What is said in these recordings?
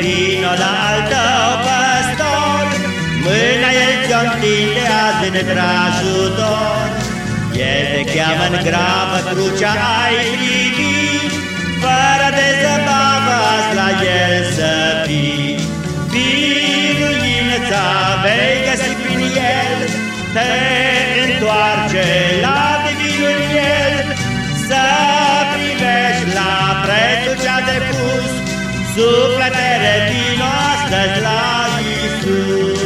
vino la al tău păstor, Mâna el ți-o întinde azi în ajutor. El te cheamă în gravă, crucea ai privit, Fără de zăbavă azi la el să fii. Biruința vei găsi prin el, Te Suflete revino astăzi la Iisus.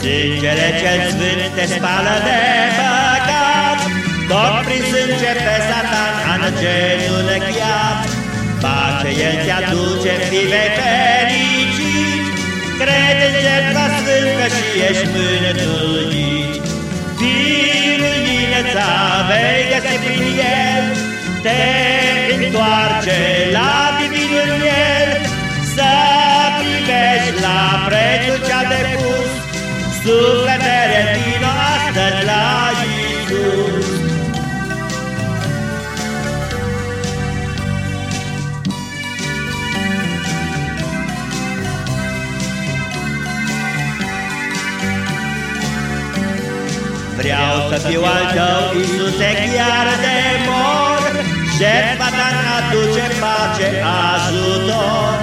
Sângele cel sfânt te spală de păcat, Tot prin sânge pe satan în genul chiat. Pace el ți-aduce, fii vei ești mântuit. Biruința vei găsi prin el, Te întoarce la divinul el, Să privești la prețul ce-a depus, Sufletele Vreau să fiu al tău, Iisuse, chiar de mor, Jertfa ta aduce pace, ajutor.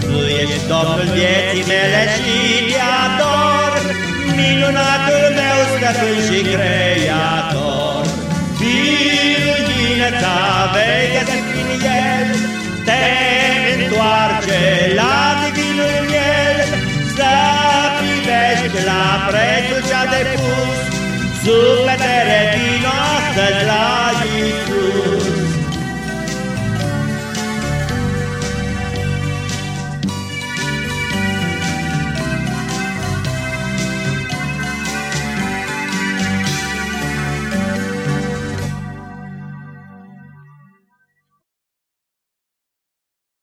Tu ești Domnul vieții mele și te ador, Minunatul meu stăpân și creator. Biruința vei găsi prin el, Te întoarce la divinul el, Să privești la prețul ce-a depus, Sufletele din noastră glas